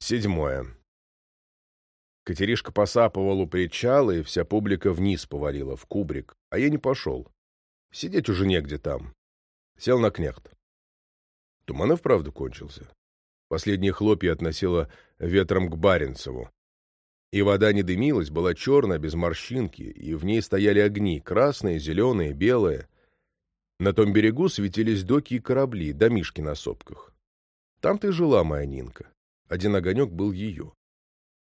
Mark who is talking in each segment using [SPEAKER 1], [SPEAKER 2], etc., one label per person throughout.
[SPEAKER 1] Седьмое. Катеришка посапывал у причала, и вся публика вниз повалила, в кубрик. А я не пошел. Сидеть уже негде там. Сел на кнехт. Туман и вправду кончился. Последние хлопья относило ветром к Баренцеву. И вода не дымилась, была черная, без морщинки, и в ней стояли огни, красные, зеленые, белые. На том берегу светились доки и корабли, домишки на сопках. Там-то и жила моя Нинка. Один огонек был ее.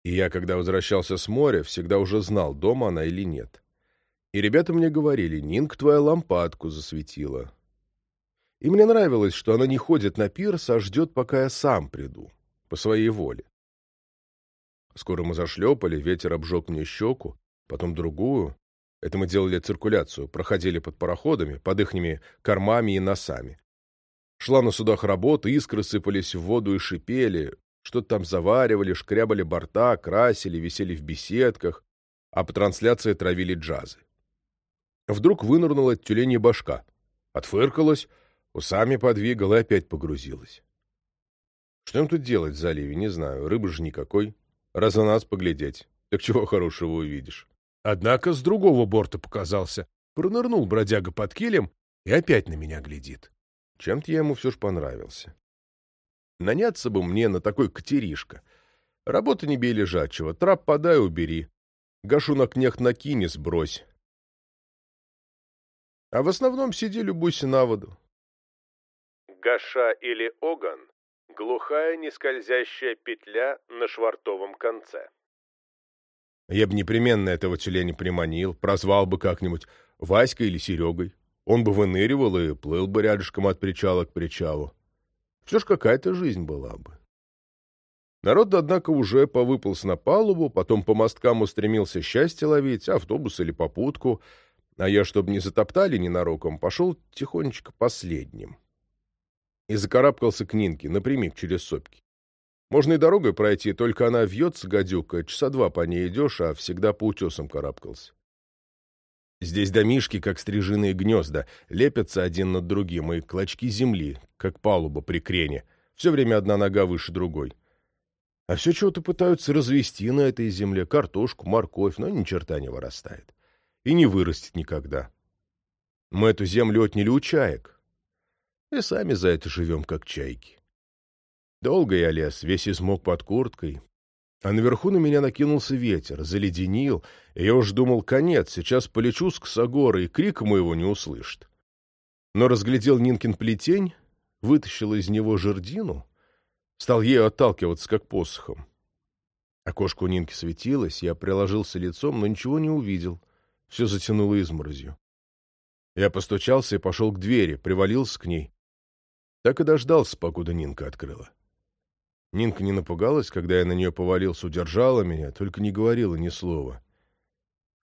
[SPEAKER 1] И я, когда возвращался с моря, всегда уже знал, дома она или нет. И ребята мне говорили, Нинка твоя лампадку засветила. И мне нравилось, что она не ходит на пирс, а ждет, пока я сам приду, по своей воле. Скоро мы зашлепали, ветер обжег мне щеку, потом другую. Это мы делали циркуляцию, проходили под пароходами, под ихними кормами и носами. Шла на судах работа, искры сыпались в воду и шипели, что-то там заваривали, шкрябали борта, красили, висели в беседках, а по трансляции травили джазы. Вдруг вынырнула тюленья башка. Отфыркалась, усами подвигала и опять погрузилась. Что им тут делать в заливе, не знаю, рыбы же никакой. Раз на нас поглядеть, так чего хорошего увидишь. Однако с другого борта показался. Пронырнул бродяга под килем и опять на меня глядит. Чем-то я ему все ж понравился. Наняться бы мне на такой катеришка. Работа не бей лежачего, трап подай, убери. Гашу на кнех накини, сбрось. А в основном сиди, любуйся на воду. Гаша или оган — глухая нескользящая петля на швартовом конце. Я бы непременно этого тюленя приманил, прозвал бы как-нибудь Васькой или Серегой. Он бы выныривал и плыл бы рядышком от причала к причалу. Все ж какая-то жизнь была бы. Народ, однако, уже повыполз на палубу, потом по мосткам устремился счастье ловить, автобус или попутку, а я, чтобы не затоптали ненароком, пошел тихонечко последним. И закарабкался к Нинке, напрямик через сопки. Можно и дорогой пройти, только она вьется, гадюка, часа два по ней идешь, а всегда по утесам карабкался. Здесь домишки, как стрижиные гнезда, лепятся один над другим, и клочки земли, как палуба при крене, все время одна нога выше другой. А все чего-то пытаются развести на этой земле, картошку, морковь, но ни черта не вырастает. И не вырастет никогда. Мы эту землю отняли у чаек. И сами за это живем, как чайки. Долго я лез, весь измок под курткой, а наверху на меня накинулся ветер, заледенил, и я уж думал, конец, сейчас полечу с косогора, и крика моего не услышит. Но разглядел Нинкин плетень, вытащил из него жердину, стал ею отталкиваться, как посохом. Окошко у Нинки светилось, я приложился лицом, но ничего не увидел. Все затянуло изморозью. Я постучался и пошел к двери, привалился к ней. Так и дождался, покуда Нинка открыла. Нинка не напугалась, когда я на нее повалился, удержала меня, только не говорила ни слова.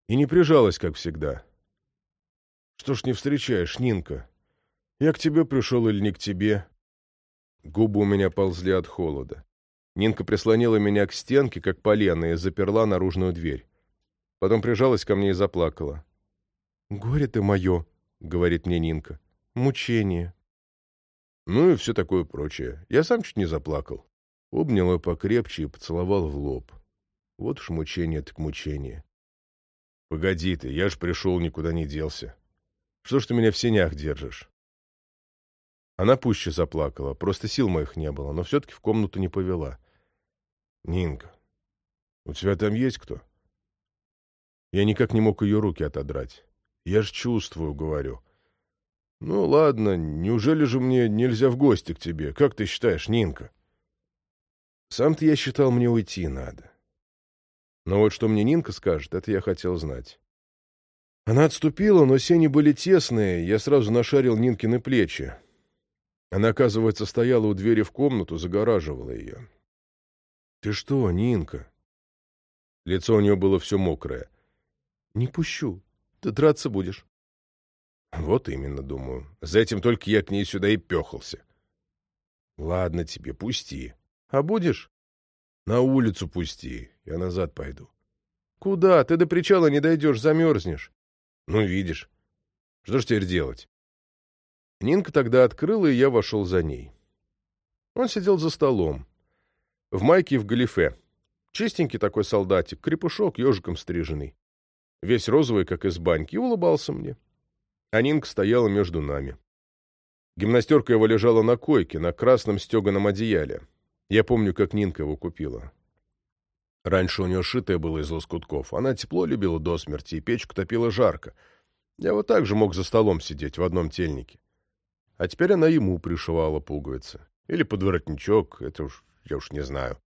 [SPEAKER 1] И не прижалась, как всегда. Что ж не встречаешь, Нинка? Я к тебе пришел или не к тебе? Губы у меня ползли от холода. Нинка прислонила меня к стенке, как полено, и заперла наружную дверь. Потом прижалась ко мне и заплакала. «Горе ты мое», — говорит мне Нинка, — «мучение». Ну и все такое прочее. Я сам чуть не заплакал. Обнял ее покрепче и поцеловал в лоб. Вот уж мучение так мучение. Погоди ты, я ж пришел, никуда не делся. Что ж ты меня в сенях держишь? Она пуще заплакала, просто сил моих не было, но все-таки в комнату не повела. Нинка, у тебя там есть кто? Я никак не мог ее руки отодрать. Я ж чувствую, говорю. Ну, ладно, неужели же мне нельзя в гости к тебе? Как ты считаешь, Нинка? Сам-то я считал, мне уйти надо. Но вот что мне Нинка скажет, это я хотел знать. Она отступила, но сени были тесные, я сразу нашарил Нинкины плечи. Она, оказывается, стояла у двери в комнату, загораживала ее. — Ты что, Нинка? Лицо у нее было все мокрое. — Не пущу. Ты драться будешь. — Вот именно, думаю. За этим только я к ней сюда и пехался. — Ладно тебе, пусти. А будешь? На улицу пусти, я назад пойду. Куда? Ты до причала не дойдешь, замерзнешь. Ну, видишь. Что ж теперь делать? Нинка тогда открыла, и я вошел за ней. Он сидел за столом. В майке и в галифе. Чистенький такой солдатик, крепышок, ежиком стриженный. Весь розовый, как из баньки, улыбался мне. А Нинка стояла между нами. Гимнастерка его лежала на койке, на красном стеганом одеяле. Я помню, как Нинка его купила. Раньше у нее шитое было из лоскутков. Она тепло любила до смерти, и печку топила жарко. Я вот так же мог за столом сидеть в одном тельнике. А теперь она ему пришивала пуговицы. Или подворотничок, это уж я уж не знаю.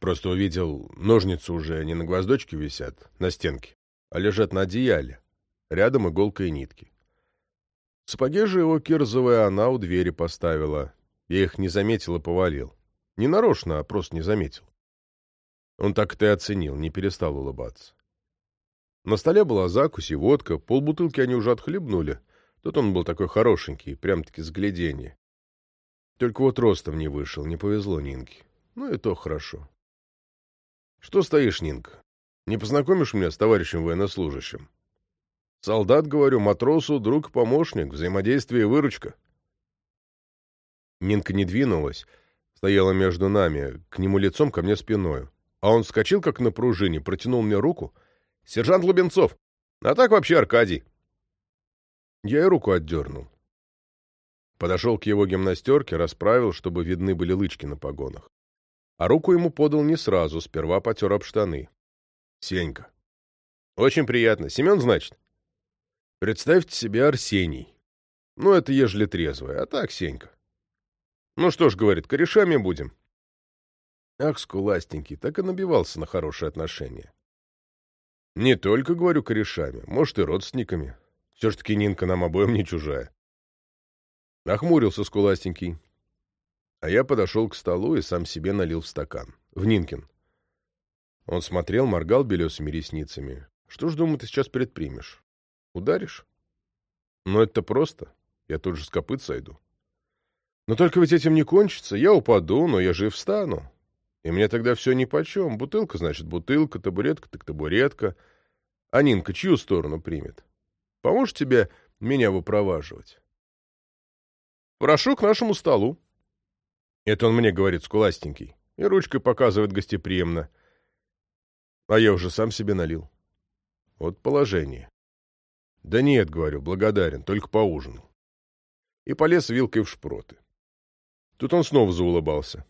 [SPEAKER 1] Просто увидел, ножницы уже не на гвоздочке висят, на стенке, а лежат на одеяле. Рядом иголка и нитки. Сапоги же его кирзовая она у двери поставила. Я их не заметил и повалил. Не нарочно, а просто не заметил. Он так это и оценил, не перестал улыбаться. На столе была закусь и водка, полбутылки они уже отхлебнули. Тут он был такой хорошенький, прям-таки с гляденья. Только вот ростом не вышел, не повезло Нинке. Ну и то хорошо. Что стоишь, Нинка? Не познакомишь меня с товарищем военнослужащим? Солдат, говорю, матросу, друг, помощник, взаимодействие и выручка. Нинка не двинулась, стояла между нами, к нему лицом, ко мне спиною. А он вскочил, как на пружине, протянул мне руку. «Сержант Лубенцов! А так вообще Аркадий!» Я и руку отдернул. Подошел к его гимнастерке, расправил, чтобы видны были лычки на погонах. А руку ему подал не сразу, сперва потер об штаны. «Сенька». «Очень приятно. Семен, значит?» «Представьте себе Арсений. Ну, это ежели трезвое, а так Сенька». «Ну что ж, — говорит, — корешами будем». Ах, скуластенький, так и набивался на хорошие отношения. Не только, говорю, корешами, может, и родственниками. Все ж таки Нинка нам обоим не чужая. Нахмурился скуластенький. А я подошел к столу и сам себе налил в стакан. В Нинкин. Он смотрел, моргал белесыми ресницами. Что ж, думаю, ты сейчас предпримешь? Ударишь? Ну, это просто. Я тут же с копыт сойду. Но только ведь этим не кончится. Я упаду, но я жив встану. И мне тогда все нипочем. Бутылка, значит, бутылка, табуретка, так табуретка. А Нинка чью сторону примет? Поможешь тебе меня выпроваживать? Прошу к нашему столу. Это он мне говорит, скуластенький. И ручкой показывает гостеприимно. А я уже сам себе налил. Вот положение. Да нет, говорю, благодарен, только поужинал. И полез вилкой в шпроты. Тут он снова заулыбался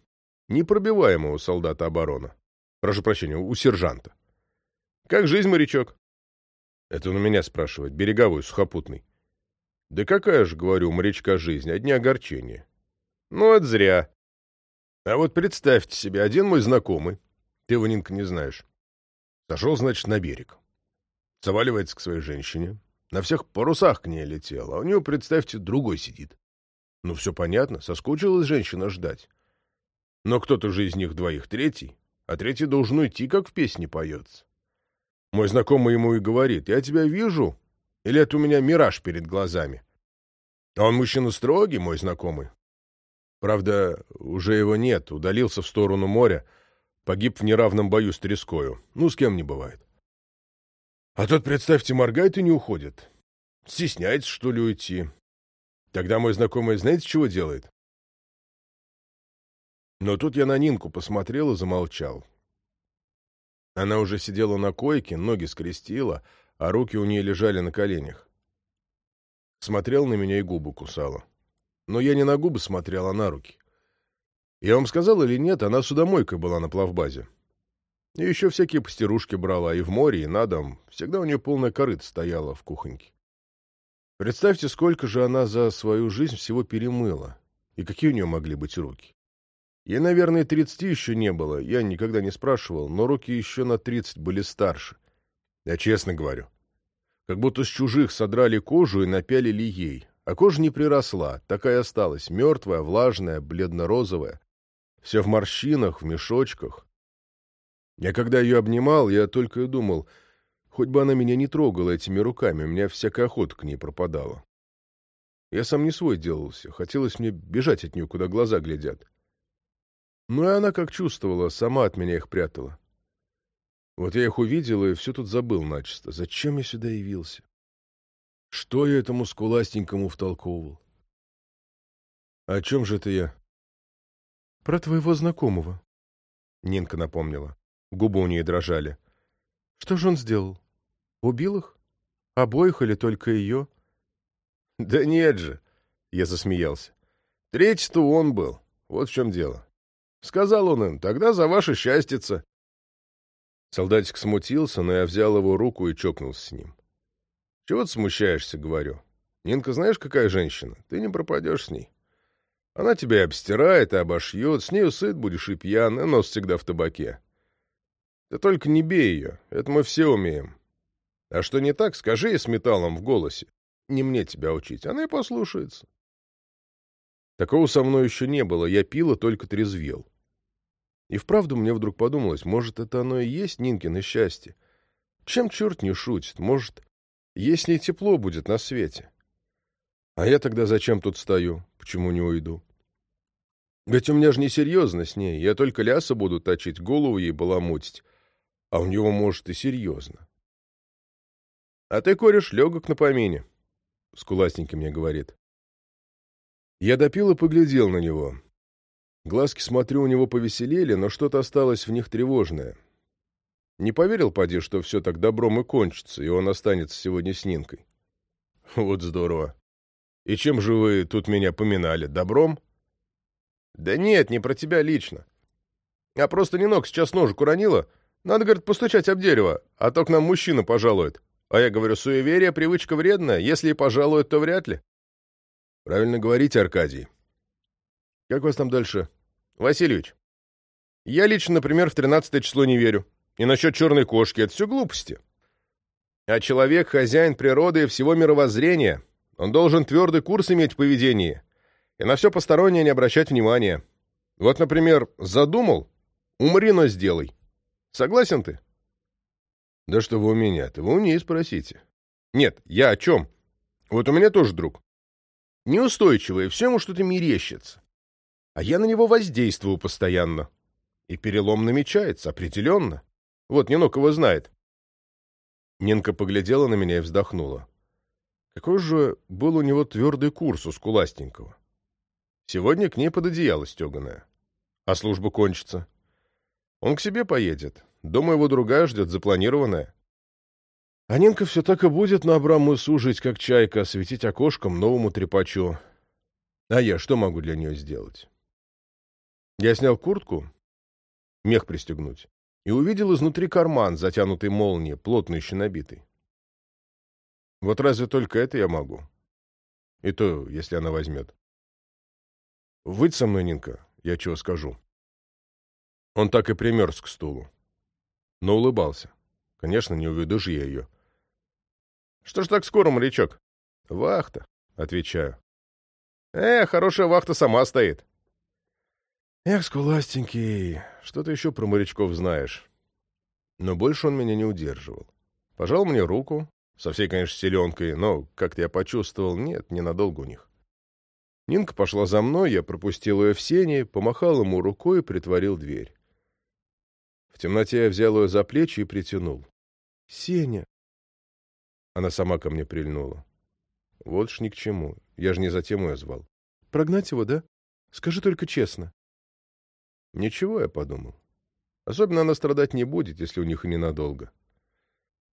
[SPEAKER 1] непробиваемого солдата обороны. Прошу прощения, у сержанта. «Как жизнь, морячок?» Это он у меня спрашивает, береговой, сухопутный. «Да какая же, говорю, у морячка жизнь, одни огорчения». «Ну, это зря». А вот представьте себе, один мой знакомый, ты его, Нинка, не знаешь, сошел, значит, на берег. Заваливается к своей женщине, на всех парусах к ней летел, а у него, представьте, другой сидит. Ну, все понятно, соскучилась женщина ждать. Но кто-то же из них двоих третий, а третий должен уйти, как в песне поется. Мой знакомый ему и говорит, я тебя вижу, или это у меня мираж перед глазами? А он мужчина строгий, мой знакомый. Правда, уже его нет, удалился в сторону моря, погиб в неравном бою с трескою. Ну, с кем не бывает. А тот, представьте, моргает и не уходит. Стесняется, что ли, уйти. Тогда мой знакомый знаете, чего делает? Но тут я на Нинку посмотрел и замолчал. Она уже сидела на койке, ноги скрестила, а руки у нее лежали на коленях. Смотрел на меня и губы кусала. Но я не на губы смотрел, а на руки. Я вам сказал или нет, она судомойкой была на плавбазе. И еще всякие пастерушки брала, и в море, и на дом. Всегда у нее полная корыт стояла в кухоньке. Представьте, сколько же она за свою жизнь всего перемыла, и какие у нее могли быть руки. Ей, наверное, тридцати еще не было, я никогда не спрашивал, но руки еще на тридцать были старше. Я честно говорю. Как будто с чужих содрали кожу и напялили ей. А кожа не приросла, такая осталась, мертвая, влажная, бледно-розовая. Все в морщинах, в мешочках. Я когда ее обнимал, я только и думал, хоть бы она меня не трогала этими руками, у меня всякая охота к ней пропадала. Я сам не свой делался, хотелось мне бежать от нее, куда глаза глядят. Ну и она как чувствовала, сама от меня их прятала. Вот я их увидел и все тут забыл начисто. Зачем я сюда явился? Что я этому скуластенькому втолковывал? О чем же это я? Про твоего знакомого. Нинка напомнила. Губы у нее дрожали.
[SPEAKER 2] Что же он сделал? Убил их? Обоих или только ее?
[SPEAKER 1] Да нет же, я засмеялся. Третий-то он был. Вот в чем дело. Сказал он им, тогда за ваше счастьице. Солдатик смутился, но я взял его руку и чокнулся с ним. Чего ты смущаешься, говорю. Нинка знаешь, какая женщина? Ты не пропадешь с ней. Она тебя и обстирает, и обошьет, с нею сыт будешь и пьян, и нос всегда в табаке. Ты только не бей ее, это мы все умеем. А что не так, скажи ей с металлом в голосе. Не мне тебя учить, она и послушается. Такого со мной еще не было, я пил и только трезвел. И вправду мне вдруг подумалось, может, это оно и есть Нинкино счастье. Чем черт не шутит, может, есть не тепло будет на свете. А я тогда зачем тут стою, почему не уйду? Ведь у меня же несерьезно с ней, я только ляса буду точить, голову ей баламутить, а у него, может, и серьезно. А ты, кореш, легок на помине, — скуластенький мне говорит. Я допил и поглядел на него. Глазки, смотрю, у него повеселели, но что-то осталось в них тревожное. Не поверил, поди, что все так добром и кончится, и он останется сегодня с Нинкой. Вот здорово. И чем же вы тут меня поминали? Добром? Да нет, не про тебя лично. А просто Нинок сейчас ножик уронила. Надо, говорит, постучать об дерево, а то к нам мужчина пожалует. А я говорю, суеверие, привычка вредная. Если и пожалуют, то вряд ли. Правильно говорите, Аркадий. Как вас там дальше? Васильевич. Я лично, например, в тринадцатое число не верю. И насчет черной кошки — это все глупости. А человек — хозяин природы и всего мировоззрения. Он должен твердый курс иметь в поведении и на все постороннее не обращать внимания. Вот, например, задумал — умри, но сделай. Согласен ты? Да что вы у меня-то? Вы у нее спросите. Нет, я о чем? Вот у меня тоже друг. Неустойчивый, все ему что-то мерещится. А я на него воздействую постоянно. И перелом намечается, определенно. Вот, Нинок его знает. Нинка поглядела на меня и вздохнула. Какой же был у него твердый курс у Скуластенького. Сегодня к ней под одеяло стеганое. А служба кончится. Он к себе поедет. Дома его другая ждет, запланированная. А Нинка все так и будет на Абрам-мысу жить, как чайка, светить окошком новому трепачу. А я что могу для нее сделать? Я снял куртку, мех пристегнуть, и увидел изнутри карман, затянутый молнией, плотно еще набитый. Вот разве только это я могу? И то, если она возьмет. Выйдь со мной, Нинка, я чего скажу. Он так и примерз к стулу. Но улыбался. Конечно, не уведу же я ее. Что ж так скоро, морячок? Вахта, отвечаю. Э, хорошая вахта сама стоит. Эх, скуластенький, что ты еще про морячков знаешь? Но больше он меня не удерживал. Пожал мне руку, со всей, конечно, селенкой, но, как-то я почувствовал, нет, ненадолго у них. Нинка пошла за мной, я пропустил ее в сене, помахал ему рукой и притворил дверь. В темноте я взял ее за плечи и притянул. — Сеня! Она сама ко мне прильнула. Вот ж ни к чему. Я же не за тем ее звал. — Прогнать его, да? Скажи только честно. Ничего, я подумал. Особенно она страдать не будет, если у них и ненадолго.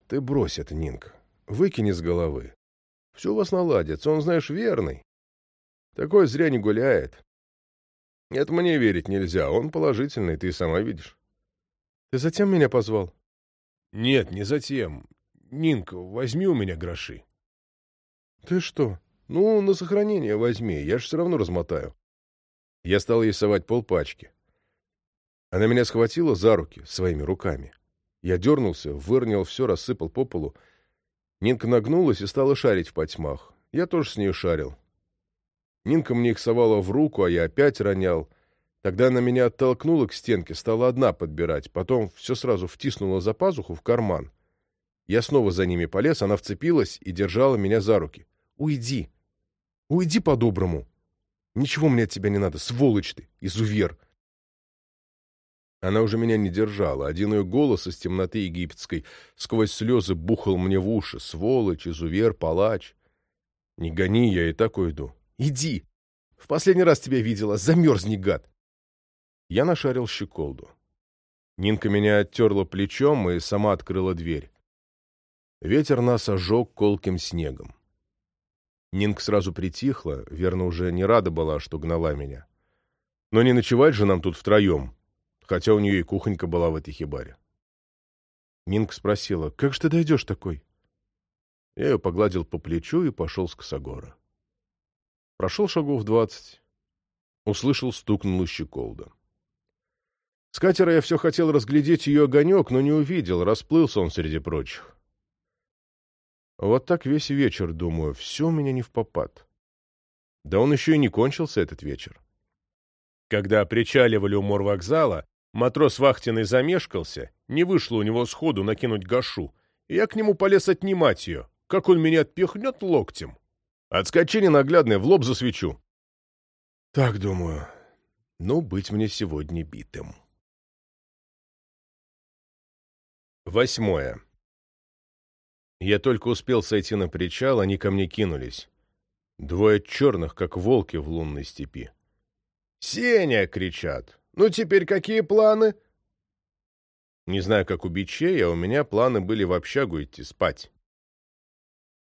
[SPEAKER 1] Ты брось это, Нинка. Выкини с головы. Все у вас наладится, он, знаешь, верный. Такой зря не гуляет. Это мне верить нельзя, он положительный, ты сама видишь. Ты затем меня позвал? Нет, не затем. Нинка, возьми у меня гроши. Ты что? Ну, на сохранение возьми, я ж все равно размотаю. Я стал ей совать полпачки. Она меня схватила за руки своими руками. Я дернулся, вырнял все, рассыпал по полу. Нинка нагнулась и стала шарить в потьмах. Я тоже с ней шарил. Нинка мне их совала в руку, а я опять ронял. Тогда она меня оттолкнула к стенке, стала одна подбирать, потом все сразу втиснула за пазуху в карман. Я снова за ними полез, она вцепилась и держала меня за руки. «Уйди! Уйди по-доброму! Ничего мне от тебя не надо, сволочь ты, изувер!» Она уже меня не держала. Один ее голос из темноты египетской сквозь слезы бухал мне в уши. Сволочь, изувер, палач. Не гони, я и так уйду. Иди! В последний раз тебя видела, замерзни, гад! Я нашарил щеколду.
[SPEAKER 2] Нинка меня оттерла плечом и сама открыла дверь. Ветер нас ожег колким снегом. Нинка сразу притихла, верно, уже не рада была, что гнала меня. Но не ночевать же нам тут втроем, хотя у нее и кухонька была в этой хибаре. Нинка спросила, «Как же ты дойдешь такой?» Я ее погладил по плечу и пошел с косогора. Прошел шагов двадцать. Услышал стук на щеколда. С катера я все хотел разглядеть ее огонек, но не увидел, расплылся он среди прочих. Вот так весь вечер, думаю, все у меня не в попад. Да он еще и не кончился, этот вечер. Когда причаливали у морвокзала, матрос вахтенный замешкался, не вышло у него сходу накинуть гашу, и я к нему полез отнимать ее, как он меня отпихнет локтем. Отскочи ненаглядный, в лоб засвечу. Так думаю, ну, быть мне сегодня битым. Восьмое. Я только успел сойти на причал, они ко мне кинулись. Двое черных, как волки в лунной степи. «Сеня!» — кричат. «Ну теперь какие планы?» Не знаю, как у бичей, а у меня планы были в общагу идти спать.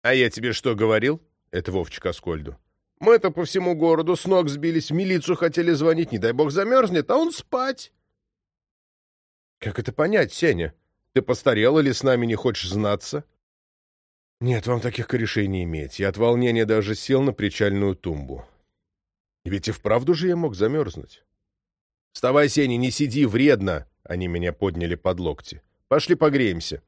[SPEAKER 2] «А я тебе что говорил?» — это Вовчик Аскольду. «Мы-то по всему городу с ног сбились, в милицию хотели звонить, не дай бог замерзнет, а он спать!» «Как это понять, Сеня? Ты постарел или с нами не хочешь знаться?» Нет, вам таких корешей не иметь. Я от волнения даже сел на причальную тумбу. Ведь и вправду же я мог замерзнуть. «Вставай, Сеня, не сиди, вредно!» Они меня подняли под локти. «Пошли погреемся».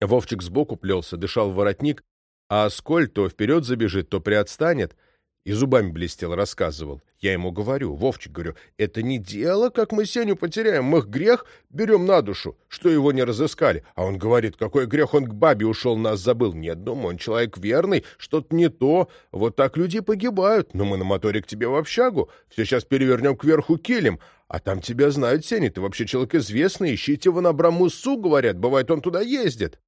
[SPEAKER 2] Вовчик сбоку плелся, дышал в воротник, а Аскольд то вперед забежит, то приотстанет — и зубами блестел, рассказывал. Я ему говорю, Вовчик, говорю, это не дело, как мы Сеню потеряем, мы грех берем на душу, что его не разыскали. А он говорит, какой грех он к бабе ушел, нас забыл. Нет, думаю, он человек верный, что-то не то, вот так люди погибают. Но мы на моторе к тебе в общагу, все сейчас перевернем кверху килем, а там тебя знают, Сеня, ты вообще человек известный, ищите его на Абрамусу, говорят, бывает, он туда ездит.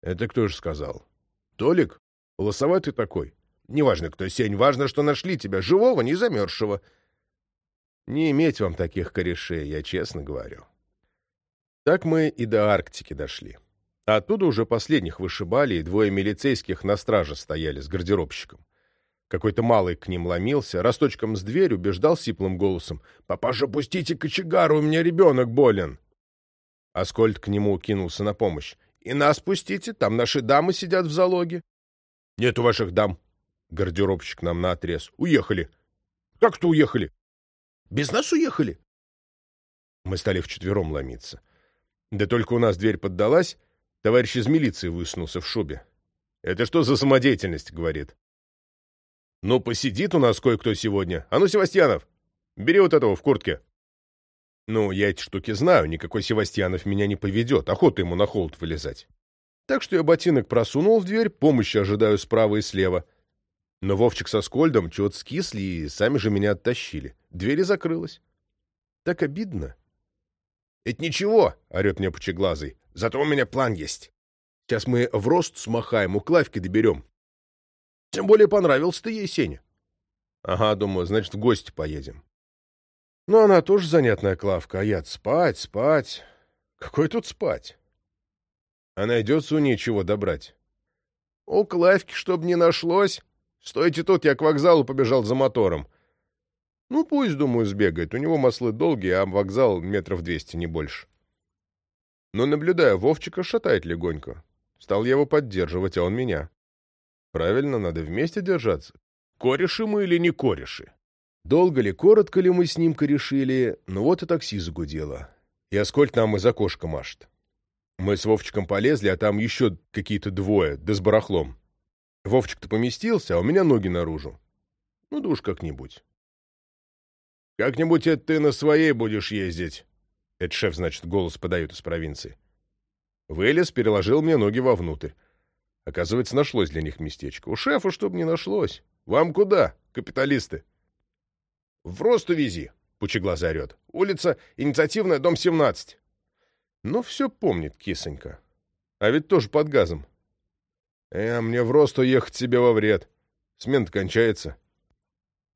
[SPEAKER 2] Это кто же сказал? Толик? Лосоватый такой? Неважно, кто сень, важно, что нашли тебя, живого, не замерзшего. Не иметь вам таких корешей, я честно говорю. Так мы и до Арктики дошли. оттуда уже последних вышибали, и двое милицейских на страже стояли с гардеробщиком. Какой-то малый к ним ломился, росточком с дверь убеждал сиплым голосом. «Папаша, пустите кочегару, у меня ребенок болен!» Аскольд к нему кинулся на помощь. «И нас пустите, там наши дамы сидят в залоге». «Нету ваших дам», Гардеробщик нам наотрез. Уехали. Как-то уехали. Без нас уехали. Мы стали вчетвером ломиться. Да только у нас дверь поддалась, товарищ из милиции высунулся в шубе. «Это что за самодеятельность?» — говорит. «Ну, посидит у нас кое-кто сегодня. А ну, Севастьянов, бери вот этого в куртке». Ну, я эти штуки знаю, никакой Севастьянов меня не поведет, охота ему на холод вылезать. Так что я ботинок просунул в дверь, помощи ожидаю справа и слева — но Вовчик со Скольдом чего-то скисли и сами же меня оттащили. Дверь закрылась. Так обидно. — Это ничего, — орет мне пучеглазый. — Зато у меня план есть. Сейчас мы в рост смахаем, у Клавки доберем. Тем более понравился ты ей, Сеня. — Ага, думаю, значит, в гости поедем. Ну, она тоже занятная Клавка, а я спать, спать. Какой тут спать? А найдется у нее чего добрать. У Клавки, чтоб не нашлось, Стойте тут, я к вокзалу побежал за мотором. Ну, пусть, думаю, сбегает. У него маслы долгие, а вокзал метров двести, не больше. Но, наблюдая, Вовчика шатает легонько. Стал я его поддерживать, а он меня. Правильно, надо вместе держаться. Кореши мы или не кореши? Долго ли, коротко ли мы с ним корешили, ну вот и такси загудело. И Аскольд нам из окошка машет. Мы с Вовчиком полезли, а там еще какие-то двое, да с барахлом. Вовчик-то поместился, а у меня ноги наружу. Ну да как-нибудь. «Как-нибудь это ты на своей будешь ездить», — это шеф, значит, голос подает из провинции. Вылез, переложил мне ноги вовнутрь. Оказывается, нашлось для них местечко. У шефа, чтоб не нашлось. Вам куда, капиталисты? В Росту вези, пучеглазый орет. Улица Инициативная, дом 17. Ну, все помнит, кисонька. А ведь тоже под газом. Э, мне в рост уехать себе во вред. Смена кончается.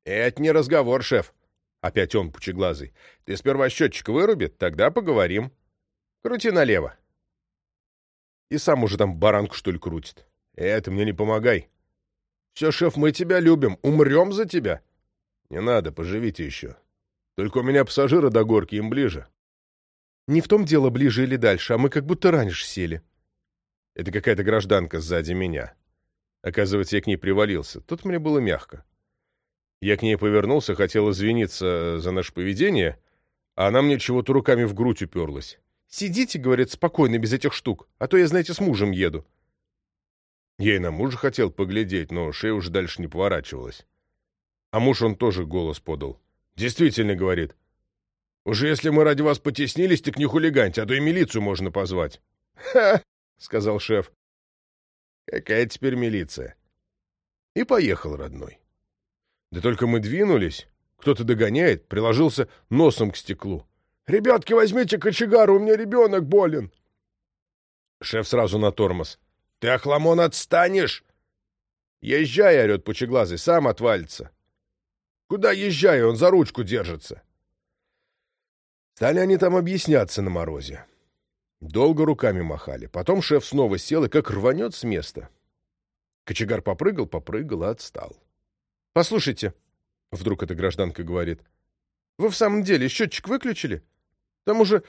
[SPEAKER 2] Это не разговор, шеф. Опять он, пучеглазый. Ты сперва счетчик выруби, тогда поговорим. Крути налево. И сам уже там баранку, что ли, крутит. Это мне не помогай. Все, шеф, мы тебя любим. Умрем за тебя. Не надо, поживите еще. Только у меня пассажиры до горки, им ближе. Не в том дело, ближе или дальше, а мы как будто раньше сели. Это какая-то гражданка сзади меня. Оказывается, я к ней привалился. Тут мне было мягко. Я к ней повернулся, хотел извиниться за наше поведение, а она мне чего-то руками в грудь уперлась. «Сидите, — говорит, — спокойно, без этих штук, а то я, знаете, с мужем еду». Я и на мужа хотел поглядеть, но шея уже дальше не поворачивалась. А муж он тоже голос подал. «Действительно, — говорит, — уже если мы ради вас потеснились, так не хулиганьте, а то и милицию можно позвать». «Ха!» — сказал шеф. «Какая теперь милиция?» И поехал, родной. Да только мы двинулись, кто-то догоняет, приложился носом к стеклу. «Ребятки, возьмите кочегару, у меня ребенок болен!» Шеф сразу на тормоз. «Ты, Ахламон, отстанешь?» «Езжай!» — орет пучеглазый, сам отвалится. «Куда езжай? Он за ручку держится!» Стали они там объясняться на морозе. Долго руками махали. Потом шеф снова сел и как рванет с места. Кочегар попрыгал, попрыгал и отстал. — Послушайте, — вдруг эта гражданка говорит, — вы в самом деле счетчик выключили? Там уже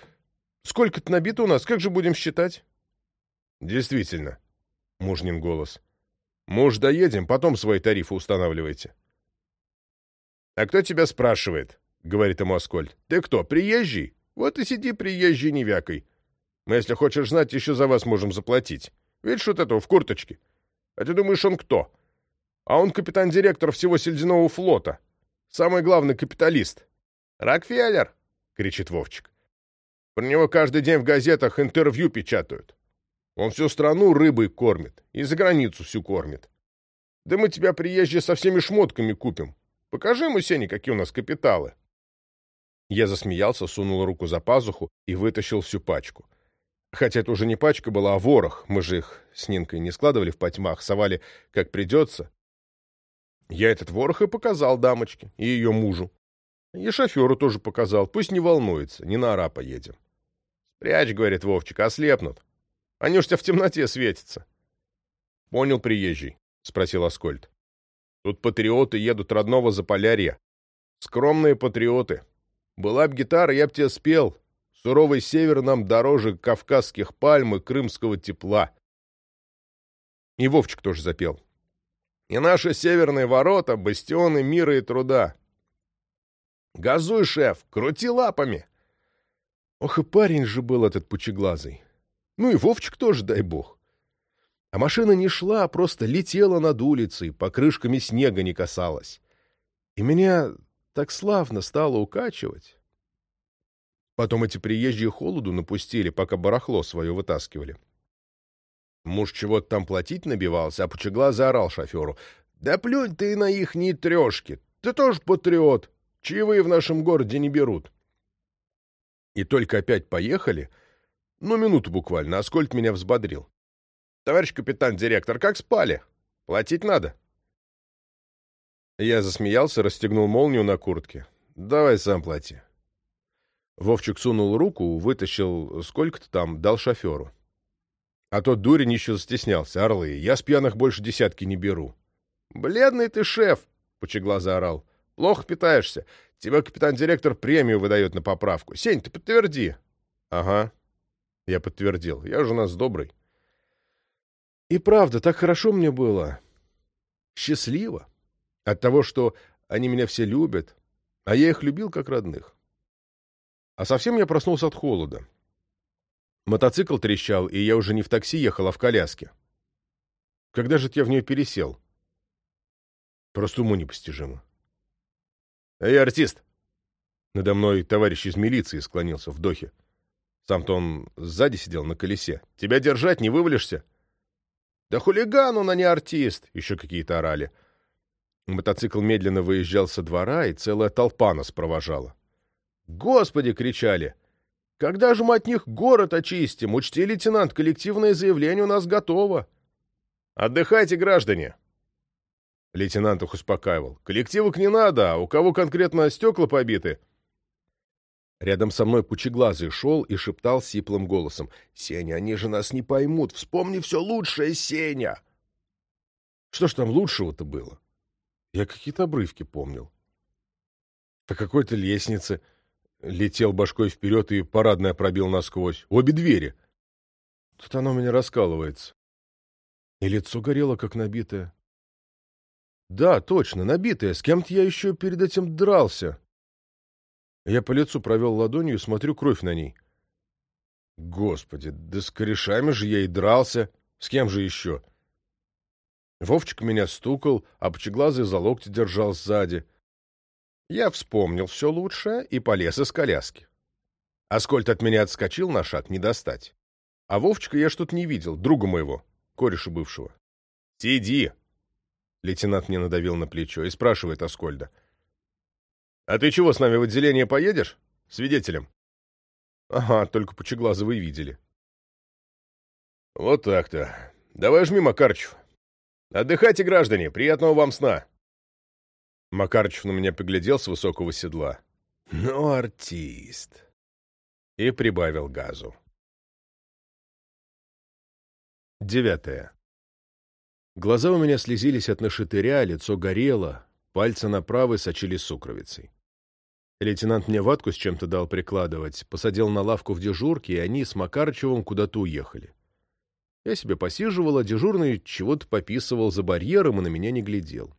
[SPEAKER 2] сколько-то набито у нас, как же будем считать? — Действительно, — мужнин голос. — Муж, доедем, потом свои тарифы устанавливайте. — А кто тебя спрашивает? — говорит ему Аскольд. — Ты кто, приезжий? Вот и сиди приезжий не. Мы, если хочешь знать, еще за вас можем заплатить. Видишь вот этого в курточке? А ты думаешь, он кто? — а он капитан-директор всего Сельдяного флота. Самый главный капиталист. «Рокфеллер!» — кричит Вовчик. Про него каждый день в газетах интервью печатают. Он всю страну рыбой кормит и за границу всю кормит. Да мы тебя, приезжие, со всеми шмотками купим. Покажи ему, Сене, какие у нас капиталы. Я засмеялся, сунул руку за пазуху и вытащил всю пачку. Хотя это уже не пачка была, а ворох. Мы же их с Нинкой не складывали в потьмах, совали как придется. Я этот ворох и показал дамочке, и ее мужу. И шоферу тоже показал. Пусть не волнуется, не на ора поедем. Спрячь, говорит Вовчик, ослепнут. Они уж тебя в темноте светятся. Понял, приезжий, спросил Аскольд. Тут патриоты едут родного Заполярья. Скромные патриоты. Была б гитара, я б тебе спел. Суровый север нам дороже кавказских пальм и крымского тепла. И Вовчик тоже запел и наши северные ворота — бастионы мира и труда. Газуй, шеф, крути лапами. Ох и парень же был этот пучеглазый. Ну и Вовчик тоже, дай бог. А машина не шла, а просто летела над улицей, покрышками снега не касалась. И меня так славно стало укачивать. Потом эти приезжие холоду напустили, пока барахло свое вытаскивали. Муж чего-то там платить набивался, а Пучеглаз заорал шоферу. «Да плюнь ты на их трешки! Ты тоже патриот! Чаевые в нашем городе не берут!» И только опять поехали, ну, минуту буквально, Аскольд меня взбодрил. «Товарищ капитан-директор, как спали? Платить надо!» Я засмеялся, расстегнул молнию на куртке. «Давай сам плати». Вовчик сунул руку, вытащил сколько-то там, дал шоферу. А тот дурень еще застеснялся. Орлы, я с пьяных больше десятки не беру. «Бледный ты шеф!» — пучеглаза орал. «Плохо питаешься. Тебе капитан-директор премию выдает на поправку. Сень, ты подтверди». «Ага». Я подтвердил. Я же у нас добрый. И правда, так хорошо мне было. Счастливо. От того, что они меня все любят, а я их любил как родных. А совсем я проснулся от холода. Мотоцикл трещал, и я уже не в такси ехал, а в коляске. Когда же я в нее пересел? Просто уму непостижимо. «Эй, артист!» Надо мной товарищ из милиции склонился в дохе. Сам-то он сзади сидел на колесе. «Тебя держать, не вывалишься?» «Да хулиган он, а не артист!» Еще какие-то орали. Мотоцикл медленно выезжал со двора, и целая толпа нас провожала. «Господи!» — кричали. Когда же мы от них город очистим? Учти, лейтенант, коллективное заявление у нас готово. Отдыхайте, граждане. Лейтенант их успокаивал. Коллективок не надо, а у кого конкретно стекла побиты? Рядом со мной пучеглазый шел и шептал сиплым голосом. «Сеня, они же нас не поймут. Вспомни все лучшее, Сеня!» Что ж там лучшего-то было? Я какие-то обрывки помнил. По какой-то лестнице летел башкой вперед и парадная пробил насквозь. Обе двери. Тут оно меня раскалывается. И лицо горело, как набитое. Да, точно, набитое. С кем-то я еще перед этим дрался. Я по лицу провел ладонью и смотрю кровь на ней. Господи, да с корешами же я и дрался. С кем же еще? Вовчик меня стукал, а пучеглазый за локти держал сзади. Я вспомнил все лучшее и полез из коляски. Аскольд от меня отскочил на шаг, не достать. А Вовчика я что-то не видел, друга моего, кореша бывшего. «Сиди!» Лейтенант мне надавил на плечо и спрашивает Аскольда. «А ты чего, с нами в отделение поедешь? Свидетелем?» «Ага, только Пучеглаза видели». «Вот так-то. Давай жми, Макарчев. Отдыхайте, граждане, приятного вам сна!» Макарчев на меня поглядел с высокого седла. «Ну, артист!» И прибавил газу. Девятое. Глаза у меня слезились от нашатыря, лицо горело, пальцы на правой сочились сукровицей. Лейтенант мне ватку с чем-то дал прикладывать, посадил на лавку в дежурке, и они с Макарчевым куда-то уехали. Я себе посиживал, а дежурный чего-то пописывал за барьером и на меня не глядел.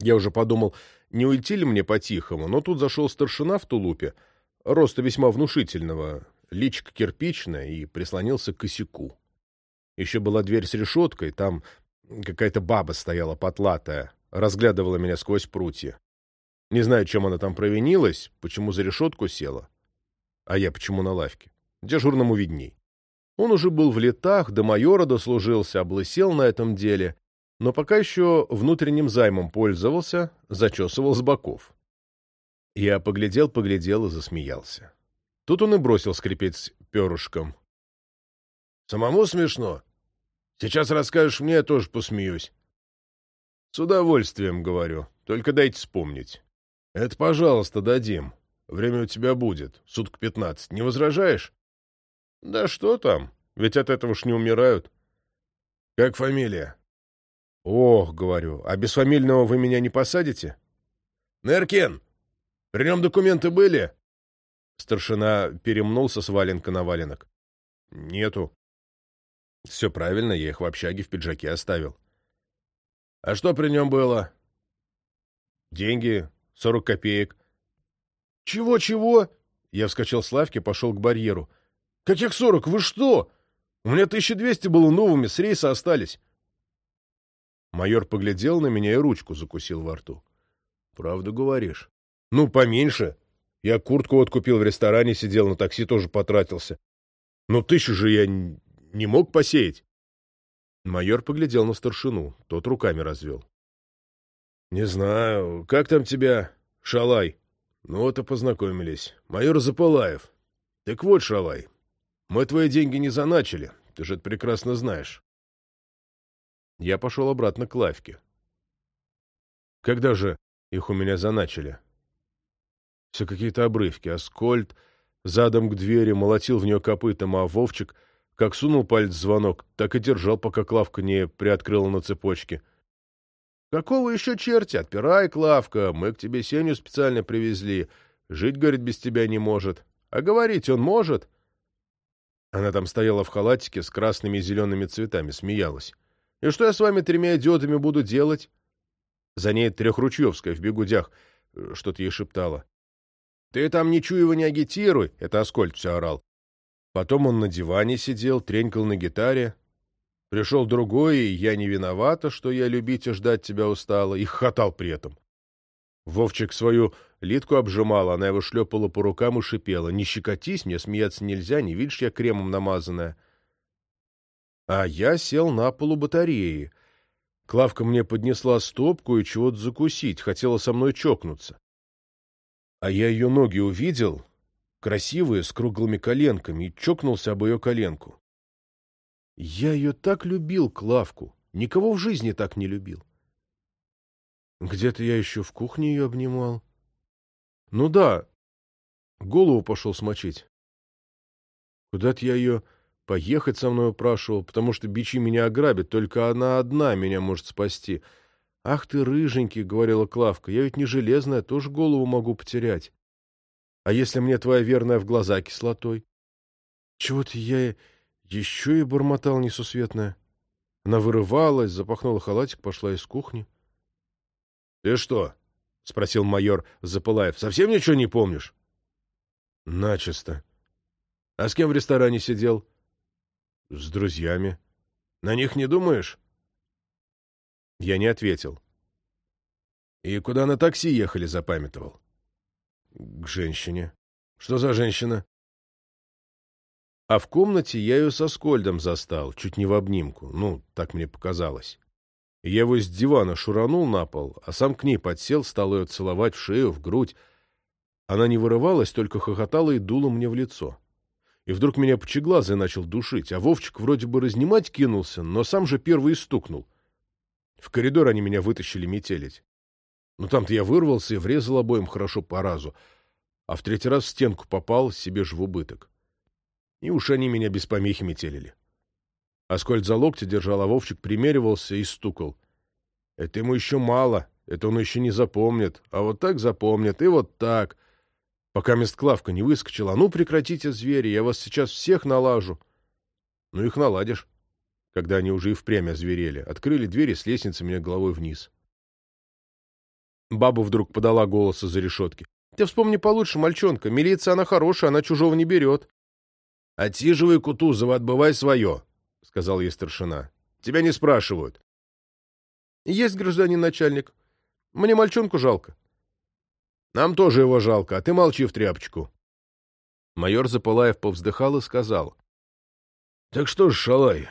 [SPEAKER 2] Я уже подумал, не уйти ли мне по-тихому, но тут зашел старшина в тулупе, роста весьма внушительного, личка кирпичная, и прислонился к косяку. Еще была дверь с решеткой, там какая-то баба стояла потлатая, разглядывала меня сквозь прутья. Не знаю, чем она там провинилась, почему за решетку села. А я почему на лавке? Дежурному видней. Он уже был в летах, до майора дослужился, облысел на этом деле, но пока еще внутренним займом пользовался, зачесывал с боков. Я поглядел-поглядел и засмеялся. Тут он и бросил скрипеть перышком. — Самому смешно? Сейчас расскажешь мне, я тоже посмеюсь. — С удовольствием, говорю. Только дайте вспомнить. — Это, пожалуйста, дадим. Время у тебя будет. Суток пятнадцать. Не возражаешь? — Да что там? Ведь от этого ж не умирают. — Как фамилия? — Ох, говорю, а без фамильного вы меня не посадите? — Неркин! При нем документы были? Старшина перемнулся с валенка на валенок. — Нету. — Все правильно, я их в общаге в пиджаке оставил. — А что при нем было? — Деньги, сорок копеек. «Чего, чего?» Я вскочил с лавки, пошел к барьеру. «Каких сорок? Вы что? У меня тысяча двести было новыми, с рейса остались». Майор поглядел на меня и ручку закусил во рту. «Правду говоришь?» «Ну, поменьше. Я куртку вот купил в ресторане, сидел, на такси тоже потратился. Но тысячу же я не мог посеять». Майор поглядел на старшину, тот руками развел. «Не знаю, как там тебя, Шалай?» Ну вот и познакомились. Майор Запылаев. Так вот, Шалай, мы твои деньги не заначили, ты же это прекрасно знаешь. Я пошел обратно к лавке. Когда же их у меня заначили? Все какие-то обрывки. Аскольд задом к двери молотил в нее копытом, а Вовчик, как сунул палец в звонок, так и держал, пока Клавка не приоткрыла на цепочке — Какого еще черти? Отпирай, Клавка, мы к тебе Сеню специально привезли. Жить, говорит, без тебя не может. А говорить он может? Она там стояла в халатике с красными и зелеными цветами, смеялась. И что я с вами тремя идиотами буду делать? За ней трехручьевская в бегудях что-то ей шептала. Ты там его не агитируй, это Аскольд все орал. Потом он на диване сидел, тренькал на гитаре, Пришел другой, и я не виновата, что я любить и ждать тебя устала, и хохотал при этом. Вовчик свою литку обжимал, она его шлепала по рукам и шипела. «Не щекотись, мне смеяться нельзя, не видишь, я кремом намазанная». А я сел на полу батареи. Клавка мне поднесла стопку и чего-то закусить, хотела со мной чокнуться. А я ее ноги увидел, красивые, с круглыми коленками, и чокнулся об ее коленку. Я ее так любил, Клавку. Никого в жизни так не любил. Где-то я еще в кухне ее обнимал. Ну да, голову пошел смочить. Куда-то я ее поехать со мной упрашивал, потому что бичи меня ограбят, только она одна меня может спасти. «Ах ты, рыженький», — говорила Клавка, — «я ведь не железная, тоже голову могу потерять. А если мне твоя верная в глаза кислотой?» Чего-то я еще и бормотал несусветное. Она вырывалась, запахнула халатик, пошла из кухни. — Ты что? — спросил майор Запылаев. — Совсем ничего не помнишь? — Начисто. — А с кем в ресторане сидел? — С друзьями. — На них не думаешь? Я не ответил. — И куда на такси ехали, запамятовал? — К женщине. — Что за женщина? А в комнате я ее со Скольдом застал, чуть не в обнимку. Ну, так мне показалось. Я его с дивана шуранул на пол, а сам к ней подсел, стал ее целовать в шею, в грудь. Она не вырывалась, только хохотала и дула мне в лицо. И вдруг меня почеглазый начал душить, а Вовчик вроде бы разнимать кинулся, но сам же первый и стукнул. В коридор они меня вытащили метелить. Ну там-то я вырвался и врезал обоим хорошо по разу, а в третий раз в стенку попал, себе же в убыток. И уж они меня без помехи метелили. Аскольд за локти держал, а Вовчик примеривался и стукал. Это ему еще мало, это он еще не запомнит, а вот так запомнит, и вот так. Пока мест Клавка не выскочила, ну прекратите, звери, я вас сейчас всех налажу. Ну их наладишь, когда они уже и впрямь озверели. Открыли двери с лестницы меня головой вниз. Баба вдруг подала голос из-за решетки. — Ты вспомни получше, мальчонка, милиция она хорошая, она чужого не берет. «Отсиживай, Кутузова, отбывай свое», — сказал ей старшина. «Тебя не спрашивают». «Есть, гражданин начальник. Мне мальчонку жалко». «Нам тоже его жалко, а ты молчи в тряпочку». Майор Запылаев повздыхал и сказал. «Так что ж, Шалай,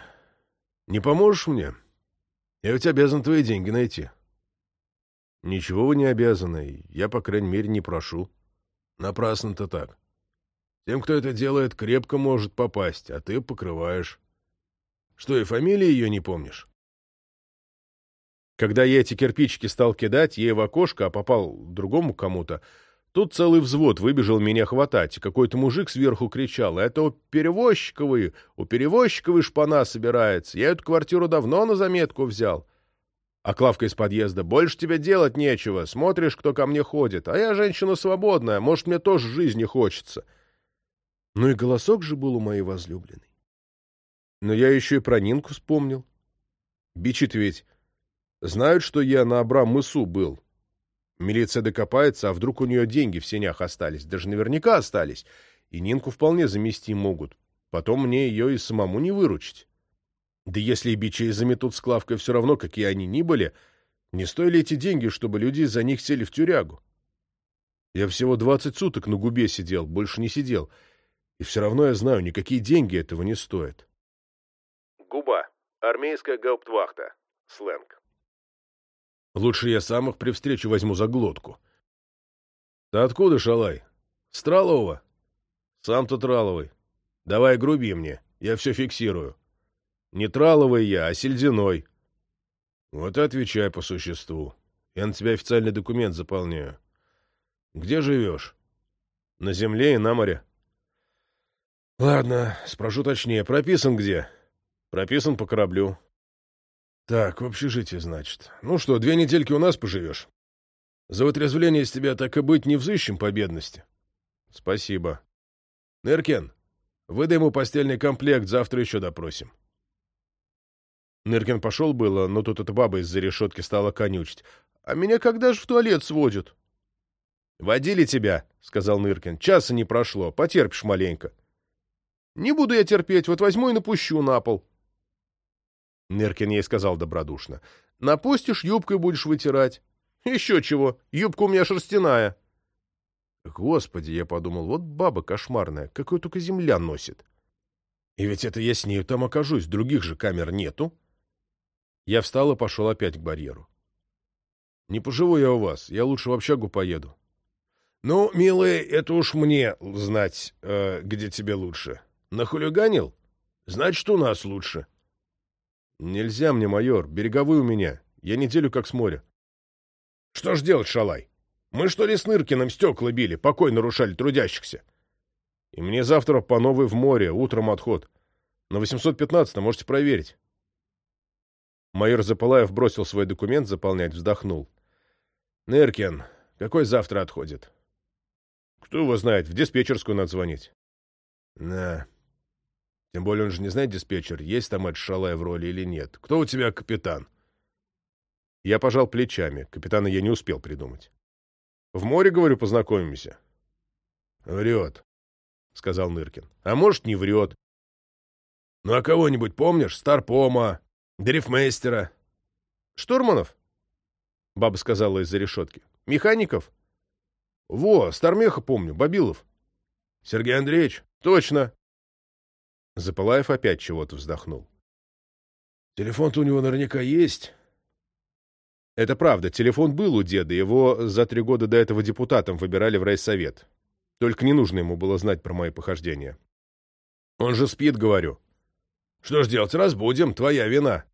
[SPEAKER 2] не поможешь мне? Я ведь обязан твои деньги найти». «Ничего вы не обязаны. Я, по крайней мере, не прошу». «Напрасно-то так. Тем, кто это делает, крепко может попасть, а ты покрываешь. Что, и фамилии ее не помнишь? Когда я эти кирпичики стал кидать, ей в окошко, а попал другому кому-то, тут целый взвод выбежал меня хватать, какой-то мужик сверху кричал, «Это у перевозчиковой, у перевозчиковой шпана собирается, я эту квартиру давно на заметку взял». А Клавка из подъезда, «Больше тебе делать нечего, смотришь, кто ко мне ходит, а я женщина свободная, может, мне тоже жизни хочется». Ну и голосок же был у моей возлюбленной. Но я еще и про Нинку вспомнил. Бичит ведь. Знают, что я на Абрам-мысу был. Милиция докопается, а вдруг у нее деньги в сенях остались. Даже наверняка остались. И Нинку вполне замести могут. Потом мне ее и самому не выручить. Да если и бичей заметут с Клавкой все равно, какие они ни были, не стоили эти деньги, чтобы люди за них сели в тюрягу. Я всего двадцать суток на губе сидел, больше не сидел — и все равно я знаю, никакие деньги этого не стоят.
[SPEAKER 1] Губа. Армейская гауптвахта. Сленг.
[SPEAKER 2] Лучше я сам их при встрече возьму за глотку. Ты откуда, Шалай? Стралова? Сам тут Траловый. Давай груби мне, я все фиксирую. Не Траловый я, а Сельдиной. Вот и отвечай по существу. Я на тебя официальный документ заполняю. Где живешь? На земле и на море. Ладно, спрошу точнее. Прописан где? Прописан по кораблю. Так, в общежитии, значит. Ну что, две недельки у нас поживешь? За вытрезвление из тебя так и быть не взыщем по бедности. Спасибо. Ныркен, выдай ему постельный комплект, завтра еще допросим. Ныркин пошел было, но тут эта баба из-за решетки стала конючить. «А меня когда же в туалет сводят?» «Водили тебя», — сказал Ныркин. «Часа не прошло. Потерпишь маленько». Не буду я терпеть, вот возьму и напущу на пол. Неркин ей сказал добродушно. Напустишь, юбкой будешь вытирать. Еще чего, юбка у меня шерстяная. Господи, я подумал, вот баба кошмарная, какой только земля носит. И ведь это я с нею там окажусь, других же камер нету. Я встал и пошел опять к барьеру. Не поживу я у вас, я лучше в общагу поеду. Ну, милый, это уж мне знать, э, где тебе лучше. Нахулиганил? Значит, у нас лучше. Нельзя мне, майор. Береговой у меня. Я неделю как с моря. Что ж делать, шалай? Мы что ли с Ныркиным стекла били, покой нарушали трудящихся? И мне завтра по новой в море, утром отход. На 815 можете проверить. Майор Запылаев бросил свой документ заполнять, вздохнул. Ныркин, какой завтра отходит? Кто его знает, в диспетчерскую надо звонить. На. Тем более он же не знает диспетчер, есть там этот шалай в роли или нет. Кто у тебя капитан? Я пожал плечами. Капитана я не успел придумать. В море, говорю, познакомимся. Врет, сказал Ныркин. А может, не врет. Ну а кого-нибудь помнишь? Старпома, дрифмейстера. Штурманов? Баба сказала из-за решетки. Механиков? Во, Стармеха помню, Бабилов. Сергей Андреевич? Точно. Запылаев опять чего-то вздохнул. Телефон-то у него наверняка есть. Это правда, телефон был у деда, его за три года до этого депутатом выбирали в райсовет. Только не нужно ему было знать про мои похождения. Он же спит, говорю. Что ж делать, разбудим, твоя вина.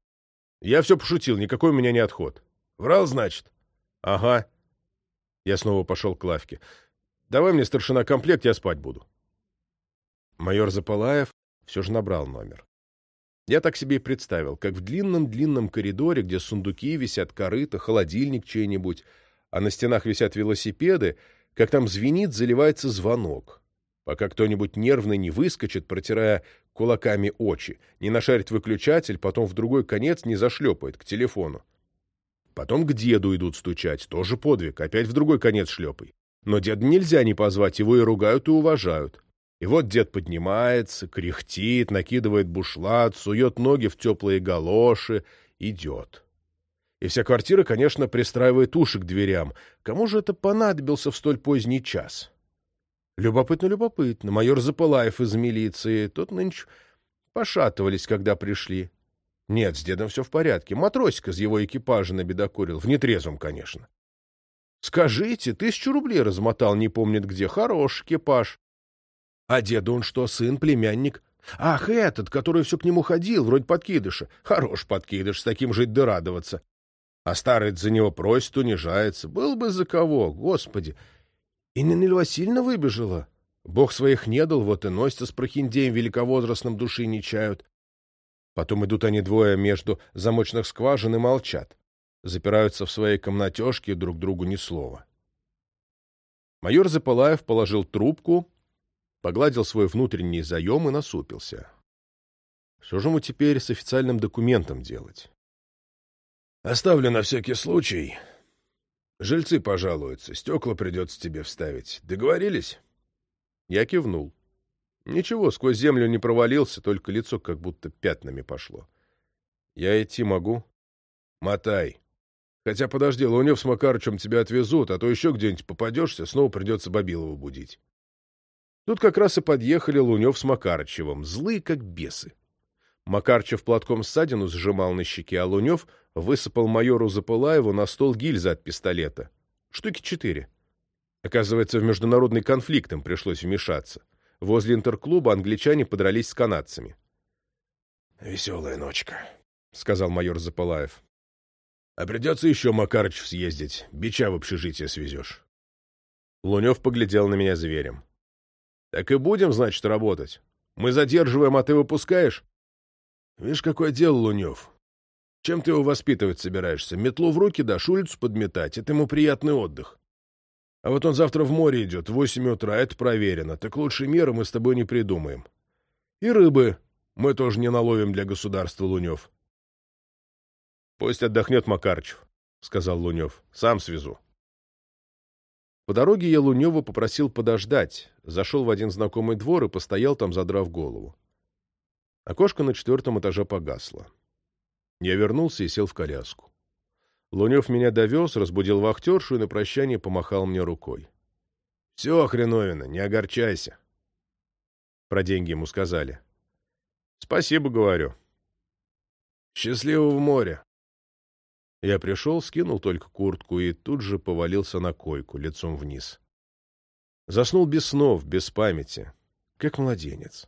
[SPEAKER 2] Я все пошутил, никакой у меня не отход. Врал, значит? Ага. Я снова пошел к лавке. Давай мне, старшина, комплект, я спать буду. Майор Запалаев все же набрал номер. Я так себе и представил, как в длинном-длинном коридоре, где сундуки висят корыто, холодильник чей-нибудь, а на стенах висят велосипеды, как там звенит, заливается звонок, пока кто-нибудь нервно не выскочит, протирая кулаками очи, не нашарит выключатель, потом в другой конец не зашлепает к телефону. Потом к деду идут стучать, тоже подвиг, опять в другой конец шлепай. Но деда нельзя не позвать, его и ругают, и уважают. И вот дед поднимается, кряхтит, накидывает бушлат, сует ноги в теплые галоши, идет. И вся квартира, конечно, пристраивает уши к дверям. Кому же это понадобился в столь поздний час? Любопытно-любопытно. Майор Запылаев из милиции. Тот нынче пошатывались, когда пришли. Нет, с дедом все в порядке. Матросик из его экипажа набедокурил. В нетрезвом, конечно. Скажите, тысячу рублей размотал, не помнит где. Хорош экипаж. А деду он что, сын, племянник? Ах, этот, который все к нему ходил, вроде подкидыша. Хорош подкидыш, с таким жить да радоваться. А старый за него просит, унижается. Был бы за кого, господи. И Нинель Васильевна выбежала. Бог своих не дал, вот и носится с прохиндеем великовозрастным души не чают. Потом идут они двое между замочных скважин и молчат. Запираются в своей комнатежке, друг другу ни слова. Майор Запылаев положил трубку, погладил свой внутренний заем и насупился. Что же ему теперь с официальным документом делать? Оставлю на всякий случай. Жильцы пожалуются, стекла придется тебе вставить. Договорились? Я кивнул. Ничего, сквозь землю не провалился, только лицо как будто пятнами пошло. Я идти могу? Мотай. Хотя подожди, Лунев с Макарычем тебя отвезут, а то еще где-нибудь попадешься, снова придется Бабилова будить. Тут как раз и подъехали Лунев с Макарычевым, злые как бесы. Макарчев платком ссадину сжимал на щеке, а Лунев высыпал майору Запылаеву на стол гильзы от пистолета. Штуки четыре. Оказывается, в международный конфликт им пришлось вмешаться. Возле интерклуба англичане подрались с канадцами. «Веселая ночка», — сказал майор Запылаев. «А придется еще, Макарыч, съездить. Бича в общежитие свезешь». Лунев поглядел на меня зверем. Так и будем, значит, работать. Мы задерживаем, а ты выпускаешь? Видишь, какое дело, Лунев. Чем ты его воспитывать собираешься? Метлу в руки дашь, улицу подметать. Это ему приятный отдых. А вот он завтра в море идет, в восемь утра, это проверено. Так лучше меры мы с тобой не придумаем. И рыбы мы тоже не наловим для государства, Лунев. Пусть отдохнет Макарчев, — сказал Лунев. Сам свезу. По дороге я Лунева попросил подождать, зашел в один знакомый двор и постоял там, задрав голову. Окошко на четвертом этаже погасло. Я вернулся и сел в коляску. Лунев меня довез, разбудил вахтершу и на прощание помахал мне рукой. — Все, хреновина, не огорчайся. Про деньги ему сказали. — Спасибо, говорю. — Счастливого моря. Я пришел, скинул только куртку и тут же повалился на койку, лицом вниз. Заснул без снов, без памяти, как младенец.